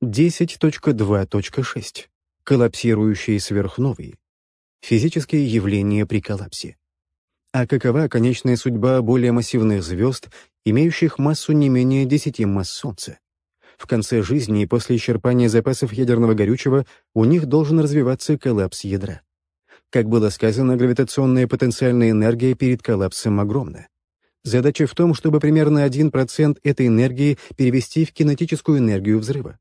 10.2.6. Коллапсирующие сверхновые. Физические явления при коллапсе. А какова конечная судьба более массивных звезд, имеющих массу не менее 10 масс Солнца? В конце жизни и после исчерпания запасов ядерного горючего у них должен развиваться коллапс ядра. Как было сказано, гравитационная потенциальная энергия перед коллапсом огромна. Задача в том, чтобы примерно 1% этой энергии перевести в кинетическую энергию взрыва.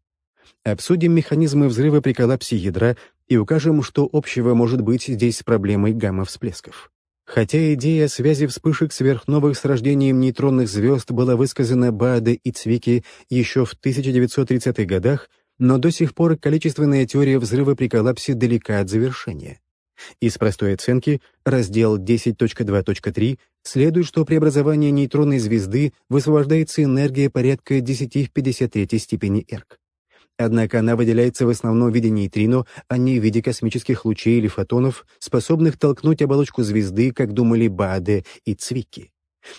Обсудим механизмы взрыва при коллапсе ядра и укажем, что общего может быть здесь с проблемой гамма-всплесков. Хотя идея связи вспышек сверхновых с рождением нейтронных звезд была высказана Бааде и Цвики еще в 1930-х годах, но до сих пор количественная теория взрыва при коллапсе далека от завершения. Из простой оценки, раздел 10.2.3, следует, что при образовании нейтронной звезды высвобождается энергия порядка 10 в 53 степени эрк. Однако она выделяется в основном в виде нейтрино, а не в виде космических лучей или фотонов, способных толкнуть оболочку звезды, как думали Бааде и Цвики.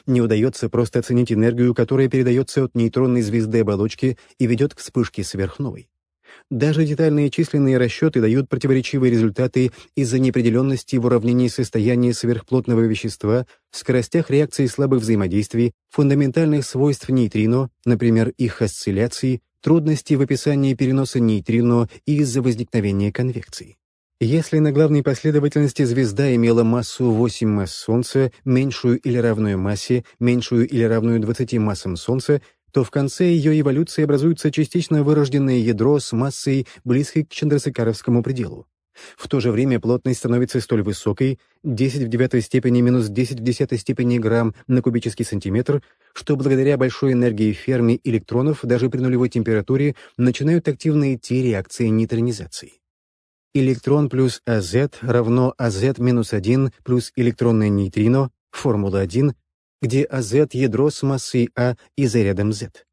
Не удается просто оценить энергию, которая передается от нейтронной звезды оболочки и ведет к вспышке сверхновой. Даже детальные численные расчеты дают противоречивые результаты из-за неопределенности в уравнении состояния сверхплотного вещества, скоростях реакции слабых взаимодействий, фундаментальных свойств нейтрино, например, их осцилляции, трудности в описании переноса нейтрино из-за возникновения конвекции. Если на главной последовательности звезда имела массу 8 масс Солнца, меньшую или равную массе, меньшую или равную 20 массам Солнца, то в конце ее эволюции образуется частично вырожденное ядро с массой, близкой к Чандрасекаровскому пределу. В то же время плотность становится столь высокой, 10 в девятой степени минус 10 в десятой степени грамм на кубический сантиметр, что благодаря большой энергии Ферми электронов даже при нулевой температуре начинают активно идти реакции нейтронизации. Электрон плюс АЗ равно АЗ минус 1 плюс электронное нейтрино, формула 1, где АЗ — ядро с массой А и зарядом Z.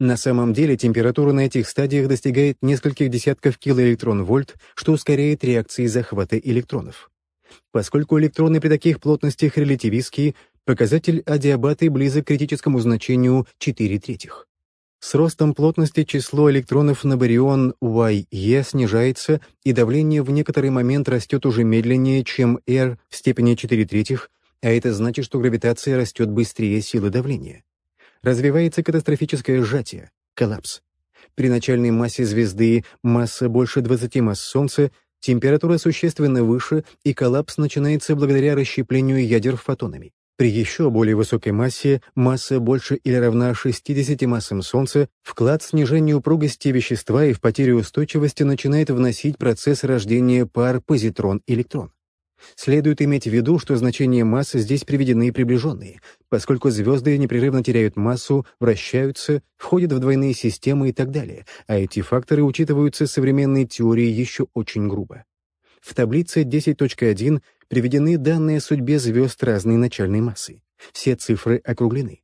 На самом деле температура на этих стадиях достигает нескольких десятков килоэлектрон-вольт, что ускоряет реакции захвата электронов. Поскольку электроны при таких плотностях релятивистские, показатель адиабаты близок к критическому значению 4 третьих. С ростом плотности число электронов на барион YE снижается, и давление в некоторый момент растет уже медленнее, чем R в степени 4 третьих, а это значит, что гравитация растет быстрее силы давления. Развивается катастрофическое сжатие, коллапс. При начальной массе звезды масса больше 20 масс Солнца, температура существенно выше, и коллапс начинается благодаря расщеплению ядер фотонами. При еще более высокой массе, масса больше или равна 60 массам Солнца, вклад в снижение упругости вещества и в потерю устойчивости начинает вносить процесс рождения пар позитрон-электрон. Следует иметь в виду, что значения массы здесь приведены приближенные, поскольку звезды непрерывно теряют массу, вращаются, входят в двойные системы и так далее, а эти факторы учитываются современной теорией еще очень грубо. В таблице 10.1 приведены данные о судьбе звезд разной начальной массы. Все цифры округлены.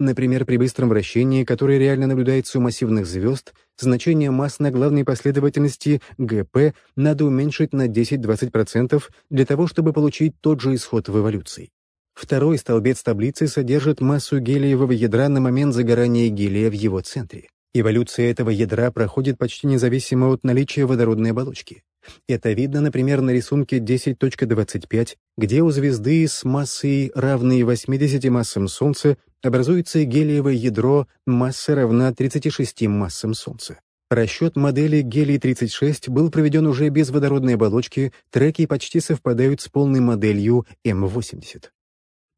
Например, при быстром вращении, которое реально наблюдается у массивных звезд, значение масс на главной последовательности ГП надо уменьшить на 10-20% для того, чтобы получить тот же исход в эволюции. Второй столбец таблицы содержит массу гелиевого ядра на момент загорания гелия в его центре. Эволюция этого ядра проходит почти независимо от наличия водородной оболочки. Это видно, например, на рисунке 10.25, где у звезды с массой, равной 80 массам Солнца, образуется гелиевое ядро, масса равна 36 массам Солнца. Расчет модели гелий-36 был проведен уже без водородной оболочки, треки почти совпадают с полной моделью М80.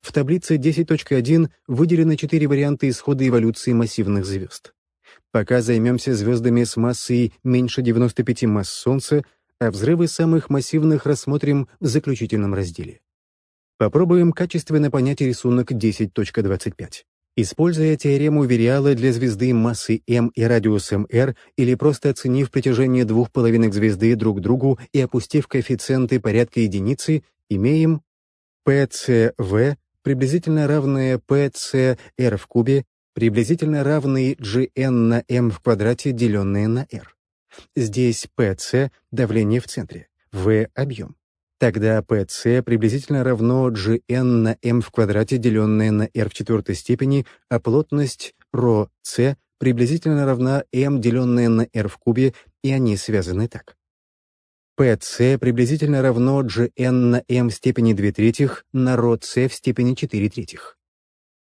В таблице 10.1 выделены четыре варианта исхода эволюции массивных звезд. Пока займемся звездами с массой меньше 95 масс Солнца, а взрывы самых массивных рассмотрим в заключительном разделе. Попробуем качественно понять рисунок 10.25. Используя теорему Вериала для звезды массы m и радиусом r, или просто оценив притяжение двух половинок звезды друг к другу и опустив коэффициенты порядка единицы, имеем PCV приблизительно равное PCR в кубе, приблизительно равный gn на m в квадрате, деленное на r. Здесь PC — давление в центре, V — объем. Тогда PC приблизительно равно Gn на m в квадрате, деленное на r в четвертой степени, а плотность ρc приблизительно равна m, деленное на r в кубе, и они связаны так. PC приблизительно равно Gn на m в степени 2 третьих на ρ c в степени 4 третьих.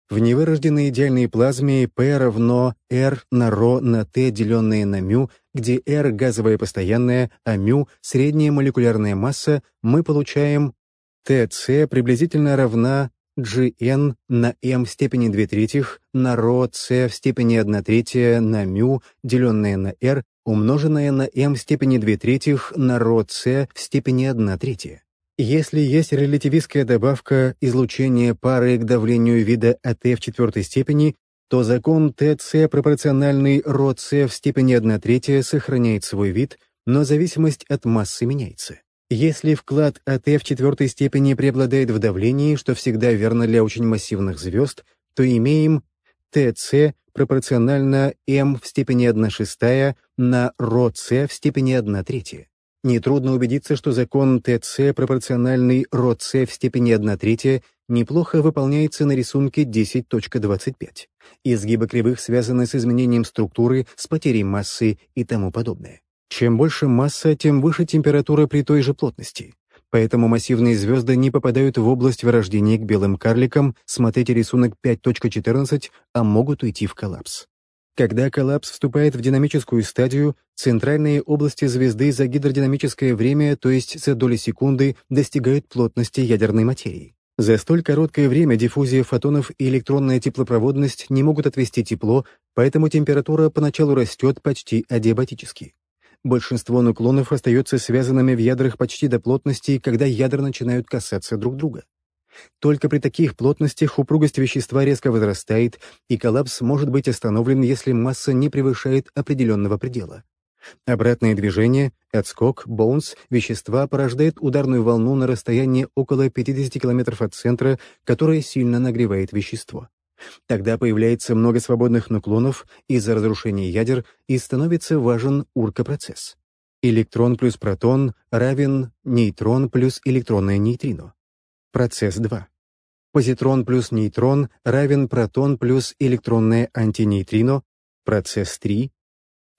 В невырожденной идеальной плазме P равно R на ρ на T, деленное на μ, где R — газовая постоянная, а μ — средняя молекулярная масса, мы получаем TC приблизительно равна Gn на m в степени 2 третьих на ρ c в степени 1 третья на μ, деленное на r, умноженное на m в степени 2 третьих на ρ c в степени 1 третья. Если есть релятивистская добавка излучения пары к давлению вида АТ в четвертой степени, то закон ТЦ пропорциональный РОЦ в степени 1 третья сохраняет свой вид, но зависимость от массы меняется. Если вклад АТ в четвертой степени преобладает в давлении, что всегда верно для очень массивных звезд, то имеем ТЦ пропорционально М в степени 1 шестая на РОЦ в степени 1 третья. Нетрудно убедиться, что закон ТЦ пропорциональный РОЦ в степени 1 третья неплохо выполняется на рисунке 10.25. Изгибы кривых связаны с изменением структуры, с потерей массы и тому подобное. Чем больше масса, тем выше температура при той же плотности. Поэтому массивные звезды не попадают в область вырождения к белым карликам, смотрите рисунок 5.14, а могут уйти в коллапс. Когда коллапс вступает в динамическую стадию, центральные области звезды за гидродинамическое время, то есть за доли секунды, достигают плотности ядерной материи. За столь короткое время диффузия фотонов и электронная теплопроводность не могут отвести тепло, поэтому температура поначалу растет почти адиабатически. Большинство нуклонов остается связанными в ядрах почти до плотности, когда ядра начинают касаться друг друга. Только при таких плотностях упругость вещества резко возрастает, и коллапс может быть остановлен, если масса не превышает определенного предела. Обратное движение, отскок, боунс вещества порождает ударную волну на расстоянии около 50 км от центра, которая сильно нагревает вещество. Тогда появляется много свободных нуклонов из-за разрушения ядер и становится важен уркопроцесс. Электрон плюс протон равен нейтрон плюс электронное нейтрино. Процесс 2. Позитрон плюс нейтрон равен протон плюс электронное антинейтрино, процесс 3,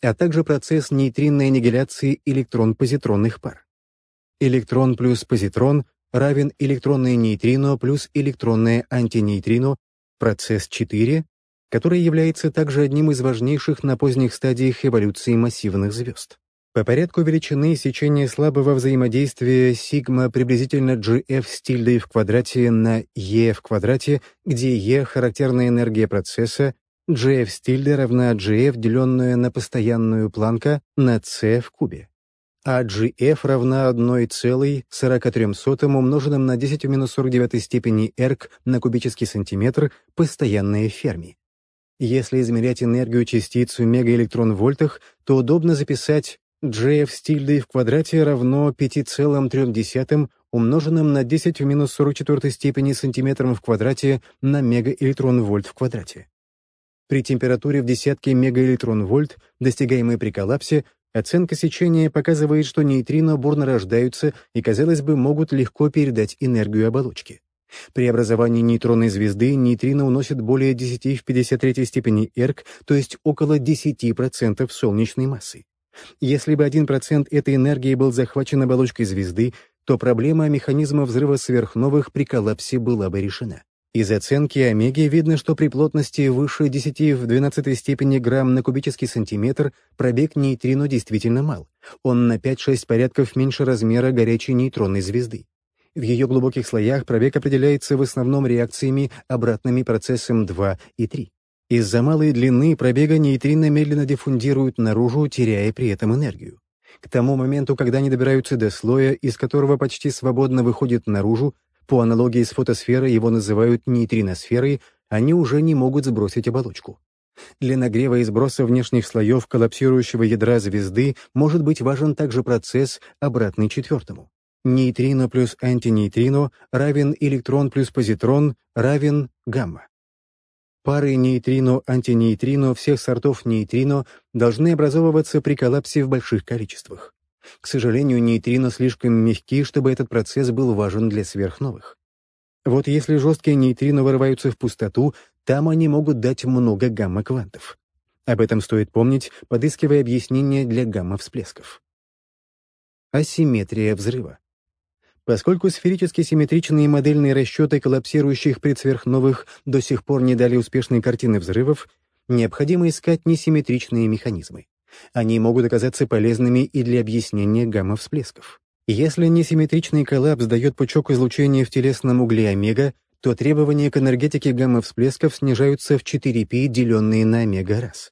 а также процесс нейтринной аннигиляции электрон-позитронных пар. Электрон плюс позитрон равен электронное нейтрино плюс электронное антинейтрино, процесс 4, который является также одним из важнейших на поздних стадиях эволюции массивных звезд. По порядку величины сечения слабого взаимодействия сигма приблизительно GF с тильдой в квадрате на E в квадрате, где E — характерная энергия процесса, GF с тильдой равна GF, деленная на постоянную планка, на C в кубе. А GF равна 1,43 умноженным на 10 в минус 49 степени эрк на кубический сантиметр постоянная Ферми. Если измерять энергию частиц в мегаэлектрон-вольтах, то удобно записать С тильдой в квадрате равно 5,3 умноженным на 10 в минус 44 степени сантиметром в квадрате на мегаэлектрон-вольт в квадрате. При температуре в десятки мегаэлектрон-вольт, достигаемой при коллапсе, оценка сечения показывает, что нейтрино бурно рождаются и, казалось бы, могут легко передать энергию оболочки. При образовании нейтронной звезды нейтрино уносит более 10 в 53 степени эрк, то есть около 10% солнечной массы. Если бы 1% этой энергии был захвачен оболочкой звезды, то проблема механизма взрыва сверхновых при коллапсе была бы решена. Из оценки омеги видно, что при плотности выше 10 в 12 степени грамм на кубический сантиметр пробег нейтрино действительно мал. Он на 5-6 порядков меньше размера горячей нейтронной звезды. В ее глубоких слоях пробег определяется в основном реакциями, обратными процессам 2 и 3. Из-за малой длины пробега нейтрино медленно диффундируют наружу, теряя при этом энергию. К тому моменту, когда они добираются до слоя, из которого почти свободно выходит наружу, по аналогии с фотосферой его называют нейтриносферой, они уже не могут сбросить оболочку. Для нагрева и сброса внешних слоев коллапсирующего ядра звезды может быть важен также процесс, обратный четвертому. Нейтрино плюс антинейтрино равен электрон плюс позитрон равен гамма. Пары нейтрино-антинейтрино всех сортов нейтрино должны образовываться при коллапсе в больших количествах. К сожалению, нейтрино слишком мягки, чтобы этот процесс был важен для сверхновых. Вот если жесткие нейтрино вырываются в пустоту, там они могут дать много гамма-квантов. Об этом стоит помнить, подыскивая объяснение для гамма-всплесков. Асимметрия взрыва. Поскольку сферически симметричные модельные расчеты коллапсирующих предсверхновых до сих пор не дали успешной картины взрывов, необходимо искать несимметричные механизмы. Они могут оказаться полезными и для объяснения гамма-всплесков. Если несимметричный коллапс дает пучок излучения в телесном угле омега, то требования к энергетике гамма-всплесков снижаются в 4π, деленные на омега раз.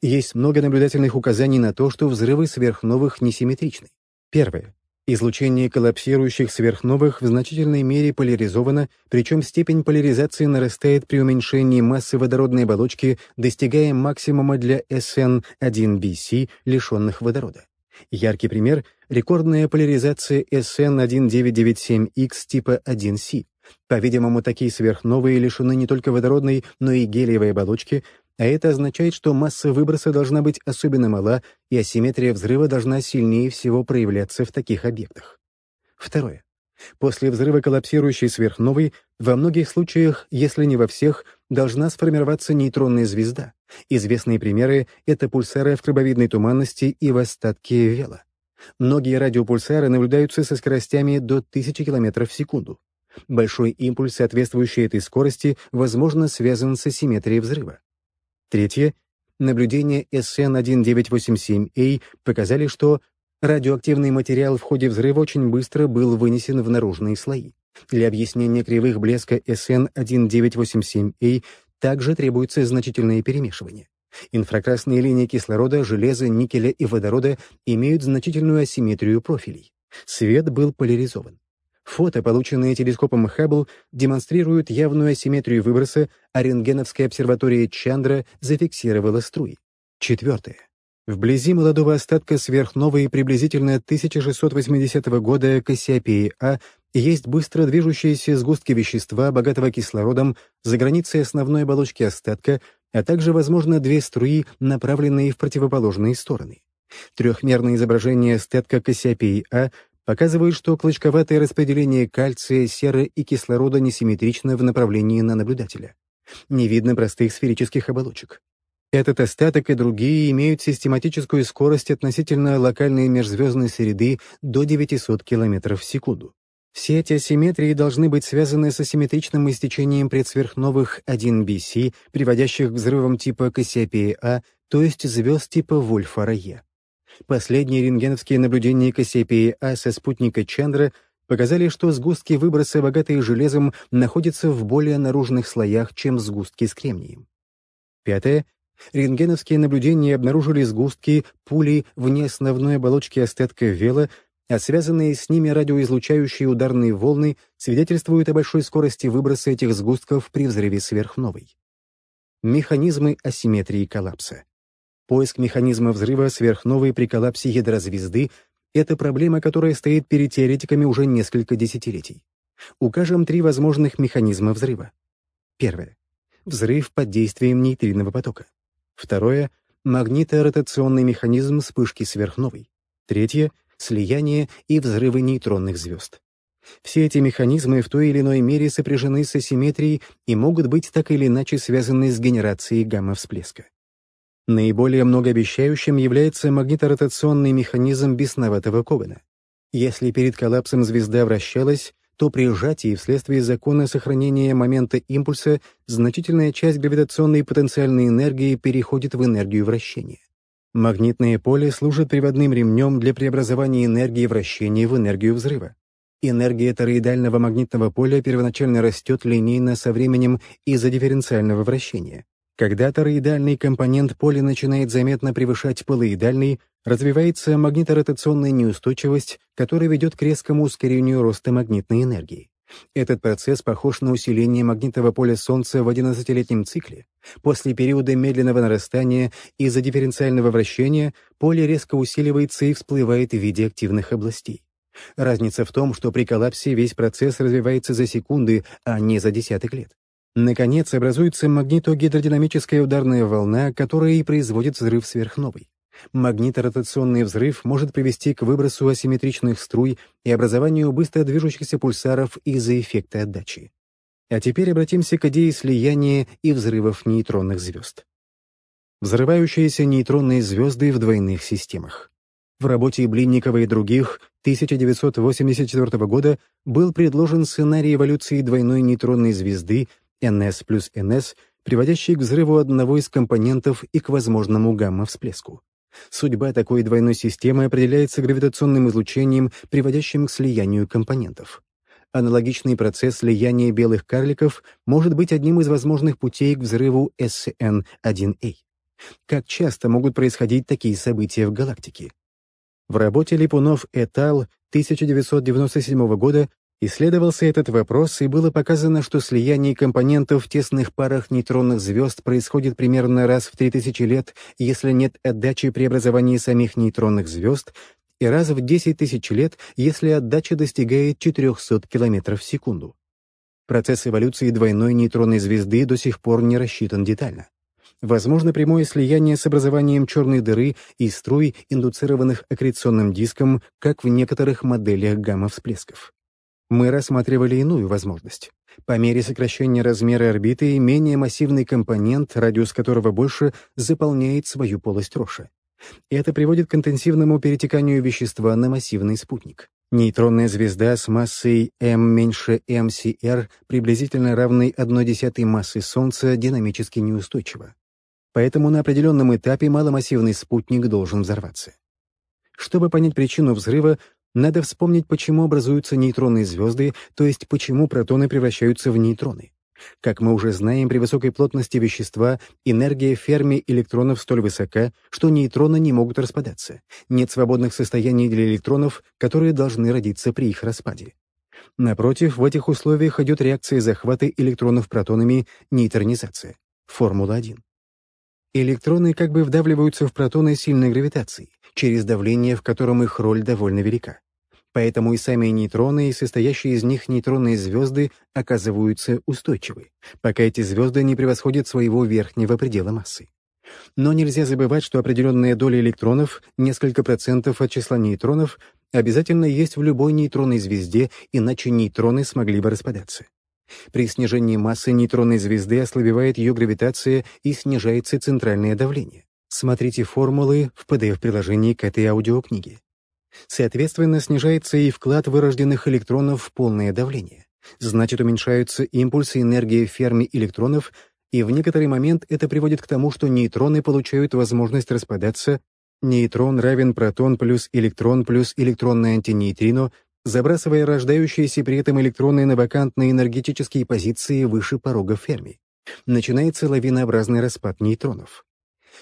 Есть много наблюдательных указаний на то, что взрывы сверхновых несимметричны. Первое. Излучение коллапсирующих сверхновых в значительной мере поляризовано, причем степень поляризации нарастает при уменьшении массы водородной оболочки, достигая максимума для SN1BC, лишенных водорода. Яркий пример — рекордная поляризация SN1997X типа 1C. По-видимому, такие сверхновые лишены не только водородной, но и гелиевой оболочки, а это означает, что масса выброса должна быть особенно мала, и асимметрия взрыва должна сильнее всего проявляться в таких объектах. Второе. После взрыва коллапсирующей сверхновой во многих случаях, если не во всех, должна сформироваться нейтронная звезда. Известные примеры — это пульсары в крабовидной туманности и в остатке Вела. Многие радиопульсары наблюдаются со скоростями до 1000 км в секунду. Большой импульс, соответствующий этой скорости, возможно, связан с асимметрией взрыва. Третье. Наблюдения SN1987A показали, что радиоактивный материал в ходе взрыва очень быстро был вынесен в наружные слои. Для объяснения кривых блеска SN1987A также требуется значительное перемешивание. Инфракрасные линии кислорода, железа, никеля и водорода имеют значительную асимметрию профилей. Свет был поляризован. Фото, полученные телескопом Хаббл, демонстрируют явную асимметрию выброса, а рентгеновская обсерватория Чандра зафиксировала струи. Четвертое. Вблизи молодого остатка сверхновой приблизительно 1680 года Кассиопеи А есть быстро движущиеся сгустки вещества, богатого кислородом, за границей основной оболочки остатка, а также, возможно, две струи, направленные в противоположные стороны. Трехмерное изображение остатка Кассиопеи А показывают, что клочковатое распределение кальция, серы и кислорода несимметрично в направлении на наблюдателя. Не видно простых сферических оболочек. Этот остаток и другие имеют систематическую скорость относительно локальной межзвездной среды до 900 км в секунду. Все эти асимметрии должны быть связаны с асимметричным истечением предсверхновых 1BC, приводящих к взрывам типа Кассиопея-А, то есть звезд типа Вольфа-Рае. Последние рентгеновские наблюдения Кассиопеи-А со спутника Чандра показали, что сгустки выброса, богатые железом, находятся в более наружных слоях, чем сгустки с кремнием. Пятое. Рентгеновские наблюдения обнаружили сгустки пули вне основной оболочки остатка вела, а связанные с ними радиоизлучающие ударные волны свидетельствуют о большой скорости выброса этих сгустков при взрыве сверхновой. Механизмы асимметрии коллапса. Поиск механизма взрыва сверхновой при коллапсе ядра звезды — это проблема, которая стоит перед теоретиками уже несколько десятилетий. Укажем три возможных механизма взрыва. Первое. Взрыв под действием нейтриного потока. Второе — магниторотационный механизм вспышки сверхновой. Третье — слияние и взрывы нейтронных звезд. Все эти механизмы в той или иной мере сопряжены с асимметрией и могут быть так или иначе связаны с генерацией гамма-всплеска. Наиболее многообещающим является магниторотационный механизм бесноватого Когана. Если перед коллапсом звезда вращалась, то при сжатии вследствие закона сохранения момента импульса значительная часть гравитационной потенциальной энергии переходит в энергию вращения. Магнитное поле служит приводным ремнем для преобразования энергии вращения в энергию взрыва. Энергия тороидального магнитного поля первоначально растет линейно со временем из-за дифференциального вращения. Когда тороидальный компонент поля начинает заметно превышать полоидальный, развивается магниторотационная неустойчивость, которая ведет к резкому ускорению роста магнитной энергии. Этот процесс похож на усиление магнитного поля Солнца в 11-летнем цикле. После периода медленного нарастания из-за дифференциального вращения поле резко усиливается и всплывает в виде активных областей. Разница в том, что при коллапсе весь процесс развивается за секунды, а не за десяток лет. Наконец, образуется магнитогидродинамическая ударная волна, которая и производит взрыв сверхновой. Магниторотационный взрыв может привести к выбросу асимметричных струй и образованию быстро движущихся пульсаров из-за эффекта отдачи. А теперь обратимся к идее слияния и взрывов нейтронных звезд. Взрывающиеся нейтронные звезды в двойных системах. В работе Блинникова и других 1984 года был предложен сценарий эволюции двойной нейтронной звезды NS плюс NS, приводящий к взрыву одного из компонентов и к возможному гамма-всплеску. Судьба такой двойной системы определяется гравитационным излучением, приводящим к слиянию компонентов. Аналогичный процесс слияния белых карликов может быть одним из возможных путей к взрыву SN1A. Как часто могут происходить такие события в галактике? В работе Липунов et al. 1997 года исследовался этот вопрос, и было показано, что слияние компонентов в тесных парах нейтронных звезд происходит примерно раз в 3000 лет, если нет отдачи при образовании самих нейтронных звезд, и раз в 10 тысяч лет, если отдача достигает 400 км в секунду. Процесс эволюции двойной нейтронной звезды до сих пор не рассчитан детально. Возможно прямое слияние с образованием черной дыры и струй, индуцированных аккреционным диском, как в некоторых моделях гамма-всплесков. Мы рассматривали иную возможность. По мере сокращения размера орбиты менее массивный компонент, радиус которого больше, заполняет свою полость Роша. Это приводит к интенсивному перетеканию вещества на массивный спутник. Нейтронная звезда с массой m меньше mcr, приблизительно равной 1,1 массы Солнца, динамически неустойчива. Поэтому на определенном этапе маломассивный спутник должен взорваться. Чтобы понять причину взрыва, надо вспомнить, почему образуются нейтронные звезды, то есть почему протоны превращаются в нейтроны. Как мы уже знаем, при высокой плотности вещества энергия Ферми электронов столь высока, что нейтроны не могут распадаться. Нет свободных состояний для электронов, которые должны родиться при их распаде. Напротив, в этих условиях идет реакция захвата электронов протонами нейтронизация. Формула-1. Электроны как бы вдавливаются в протоны сильной гравитацией, через давление, в котором их роль довольно велика. Поэтому и сами нейтроны, и состоящие из них нейтронные звезды оказываются устойчивы, пока эти звезды не превосходят своего верхнего предела массы. Но нельзя забывать, что определенная доля электронов, несколько процентов от числа нейтронов, обязательно есть в любой нейтронной звезде, иначе нейтроны смогли бы распадаться. При снижении массы нейтронной звезды ослабевает ее гравитация и снижается центральное давление. Смотрите формулы в PDF-приложении к этой аудиокниге. Соответственно, снижается и вклад вырожденных электронов в полное давление. Значит, уменьшаются импульсы энергии ферми электронов, и в некоторый момент это приводит к тому, что нейтроны получают возможность распадаться. Нейтрон равен протон плюс электрон плюс электронное антинейтрино забрасывая рождающиеся при этом электроны на вакантные энергетические позиции выше порога Ферми. Начинается лавинообразный распад нейтронов.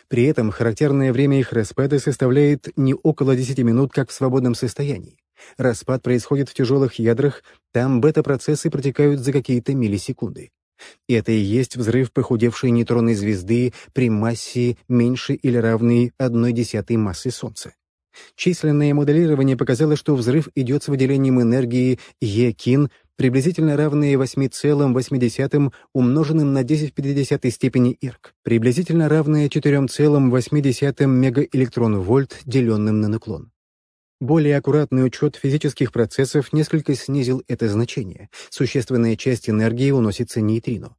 При этом характерное время их распада составляет не около 10 минут, как в свободном состоянии. Распад происходит в тяжелых ядрах, там бета-процессы протекают за какие-то миллисекунды. Это и есть взрыв похудевшей нейтронной звезды при массе меньше или равной 1 десятой массы Солнца. Численное моделирование показало, что взрыв идет с выделением энергии Е-кин, приблизительно равные 8,8 умноженным на 10 в 50 степени ИРК, приблизительно равные 4,8 мегаэлектрон-вольт, деленным на наклон. Более аккуратный учет физических процессов несколько снизил это значение. Существенная часть энергии уносится нейтрино.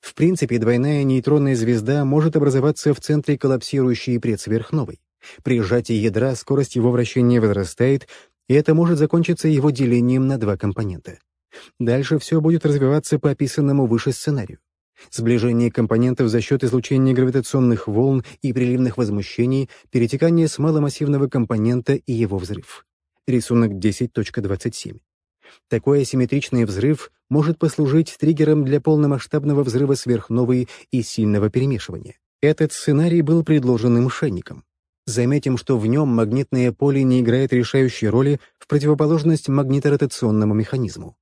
В принципе, двойная нейтронная звезда может образоваться в центре коллапсирующей предсверхновой. При сжатии ядра скорость его вращения возрастает, и это может закончиться его делением на два компонента. Дальше все будет развиваться по описанному выше сценарию. Сближение компонентов за счет излучения гравитационных волн и приливных возмущений, перетекание с маломассивного компонента и его взрыв. Рисунок 10.27. Такой асимметричный взрыв может послужить триггером для полномасштабного взрыва сверхновой и сильного перемешивания. Этот сценарий был предложен им. Заметим, что в нем магнитное поле не играет решающей роли в противоположность магниторотационному механизму.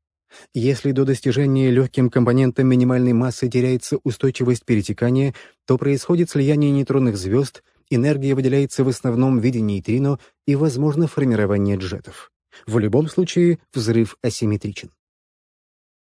Если до достижения легким компонентом минимальной массы теряется устойчивость перетекания, то происходит слияние нейтронных звезд, энергия выделяется в основном в виде нейтрино и возможно формирование джетов. В любом случае взрыв асимметричен.